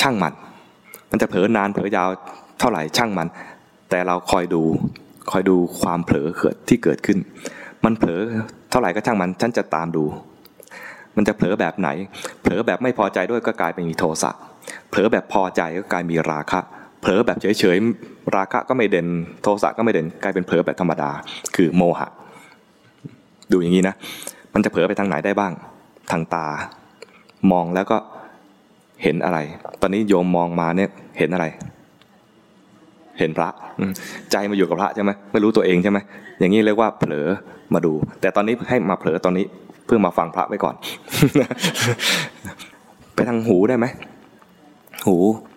ช่างมัน มันจะเผลอนานเผลอยาวเท่าไหร่ช่างมัน แต่เราคอยดูคอยดูความเผลอเกิดที่เกิดขึ้น มันเผลอเท่าไหร่ก็ช่างมันฉันจะตามดู มันจะเผลอแบบไหน เผลอแบบไม่พอใจด้วยก็กลายเป็นมีโทสะเผลอแบบพอใจก็กลายมีราคะเผลอแบบเฉยๆราคะก็ไม่เด่น โทสะก็ไม่เด่นกลายเป็นเผลอแบบธรรมดา คือโมหะ ดูอย่างนี้นะ มันจะเผลอไปทางไหนได้บ้าง ทางตา มองแล้วก็ เห็นอะไร ตอนนี้โยมมองมาเนี่ยเห็นอะไร เห็นพระใจมาอยู่กับพระใช่ไหมไม่รู้ตัวเองใช่ไหมอย่างนี้เรียกว่าเผลอมาดู แต่ตอนนี้ให้มาเผลอตอนนี้เพื่อมาฟังพระไว้ก่อน ไปทางหูได้ไหมหู